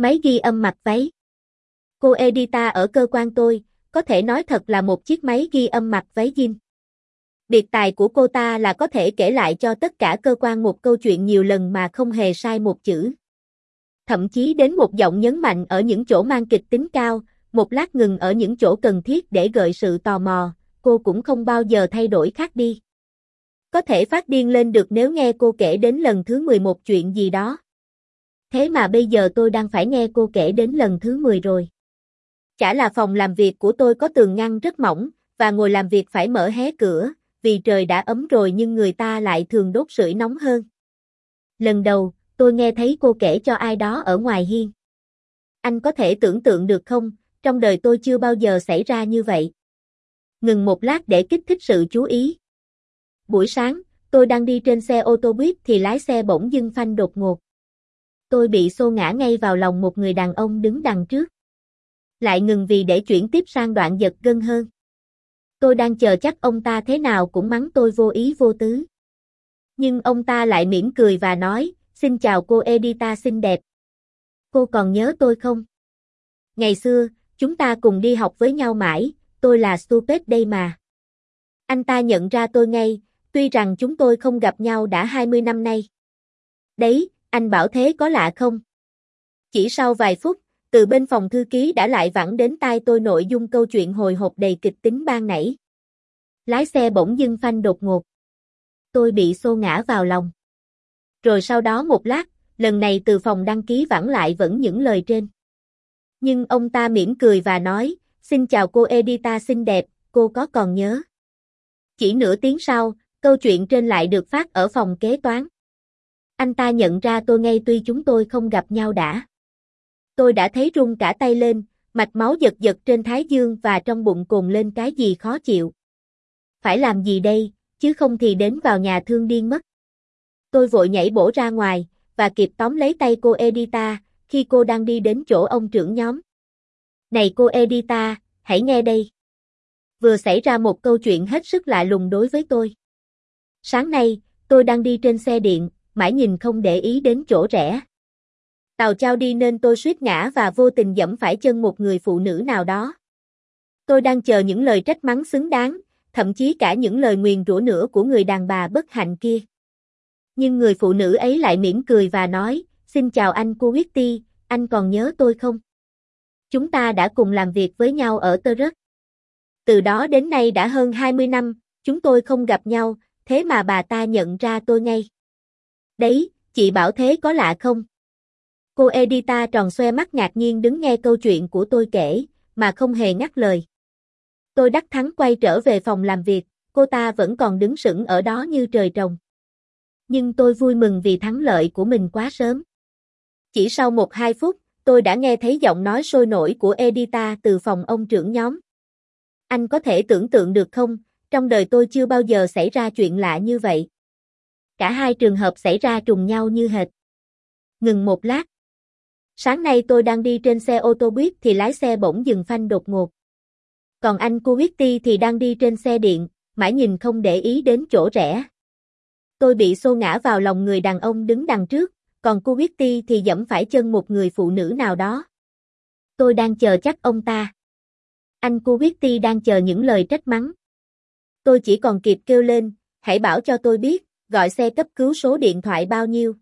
Máy ghi âm mặc váy. Cô Edita ở cơ quan tôi, có thể nói thật là một chiếc máy ghi âm mặc váy jean. Biệt tài của cô ta là có thể kể lại cho tất cả cơ quan một câu chuyện nhiều lần mà không hề sai một chữ. Thậm chí đến một giọng nhấn mạnh ở những chỗ mang kịch tính cao, một lát ngừng ở những chỗ cần thiết để gợi sự tò mò, cô cũng không bao giờ thay đổi khác đi. Có thể phát điên lên được nếu nghe cô kể đến lần thứ 11 chuyện gì đó. Thế mà bây giờ tôi đang phải nghe cô kể đến lần thứ 10 rồi. Chả là phòng làm việc của tôi có tường ngăn rất mỏng, và ngồi làm việc phải mở hé cửa, vì trời đã ấm rồi nhưng người ta lại thường đốt sưởi nóng hơn. Lần đầu, tôi nghe thấy cô kể cho ai đó ở ngoài hiên. Anh có thể tưởng tượng được không, trong đời tôi chưa bao giờ xảy ra như vậy. Ngừng một lát để kích thích sự chú ý. Buổi sáng, tôi đang đi trên xe ô tô buýt thì lái xe bỗng dưng phanh đột ngột. Tôi bị xô ngã ngay vào lòng một người đàn ông đứng đằng trước. Lại ngừng vì để chuyển tiếp sang đoạn giật gân hơn. Tôi đang chờ chắc ông ta thế nào cũng mắng tôi vô ý vô tứ. Nhưng ông ta lại mỉm cười và nói, xin chào cô Edita xinh đẹp. Cô còn nhớ tôi không? Ngày xưa, chúng ta cùng đi học với nhau mãi, tôi là Stupid đây mà. Anh ta nhận ra tôi ngay, tuy rằng chúng tôi không gặp nhau đã 20 năm nay. Đấy, anh bảo thế có lạ không? Chỉ sau vài phút, từ bên phòng thư ký đã lại vẳng đến tai tôi nội dung câu chuyện hồi hộp đầy kịch tính ban nãy. Lái xe bỗng dưng phanh đột ngột. Tôi bị xô ngã vào lòng. Rồi sau đó một lát, lần này từ phòng đăng ký vẳng lại vẫn những lời trên. Nhưng ông ta mỉm cười và nói, xin chào cô Edita xinh đẹp, cô có còn nhớ? Chỉ nửa tiếng sau, câu chuyện trên lại được phát ở phòng kế toán. Anh ta nhận ra tôi ngay tuy chúng tôi không gặp nhau đã. Tôi đã thấy run cả tay lên, mạch máu giật giật trên thái dương và trong bụng cồn lên cái gì khó chịu. Phải làm gì đây, chứ không thì đến vào nhà thương điên mất. Tôi vội nhảy bổ ra ngoài, và kịp tóm lấy tay cô Edita, khi cô đang đi đến chỗ ông trưởng nhóm. Này cô Edita, hãy nghe đây. Vừa xảy ra một câu chuyện hết sức lạ lùng đối với tôi. Sáng nay, tôi đang đi trên xe điện, mãi nhìn không để ý đến chỗ rẽ. Tàu trao đi nên tôi suýt ngã và vô tình dẫm phải chân một người phụ nữ nào đó. Tôi đang chờ những lời trách mắng xứng đáng, thậm chí cả những lời nguyền rủa nữa của người đàn bà bất hạnh kia. Nhưng người phụ nữ ấy lại mỉm cười và nói, xin chào anh Kuwiti, anh còn nhớ tôi không? Chúng ta đã cùng làm việc với nhau ở Tơ Rất. Từ đó đến nay đã hơn 20 năm, chúng tôi không gặp nhau, thế mà bà ta nhận ra tôi ngay. Đấy, chị bảo thế có lạ không? Cô Edita tròn xoe mắt ngạc nhiên đứng nghe câu chuyện của tôi kể, mà không hề ngắt lời. Tôi đắc thắng quay trở về phòng làm việc, cô ta vẫn còn đứng sững ở đó như trời trồng. Nhưng tôi vui mừng vì thắng lợi của mình quá sớm. Chỉ sau một hai phút, tôi đã nghe thấy giọng nói sôi nổi của Edita từ phòng ông trưởng nhóm. Anh có thể tưởng tượng được không, trong đời tôi chưa bao giờ xảy ra chuyện lạ như vậy. Cả hai trường hợp xảy ra trùng nhau như hệt. Ngừng một lát. Sáng nay tôi đang đi trên xe ô tô buýt thì lái xe bỗng dừng phanh đột ngột. Còn anh Kuwiti thì đang đi trên xe điện, mãi nhìn không để ý đến chỗ rẽ. Tôi bị xô ngã vào lòng người đàn ông đứng đằng trước, còn Kuwiti thì dẫm phải chân một người phụ nữ nào đó. Tôi đang chờ chắc ông ta. Anh Kuwiti đang chờ những lời trách mắng. Tôi chỉ còn kịp kêu lên, hãy bảo cho tôi biết, gọi xe cấp cứu số điện thoại bao nhiêu.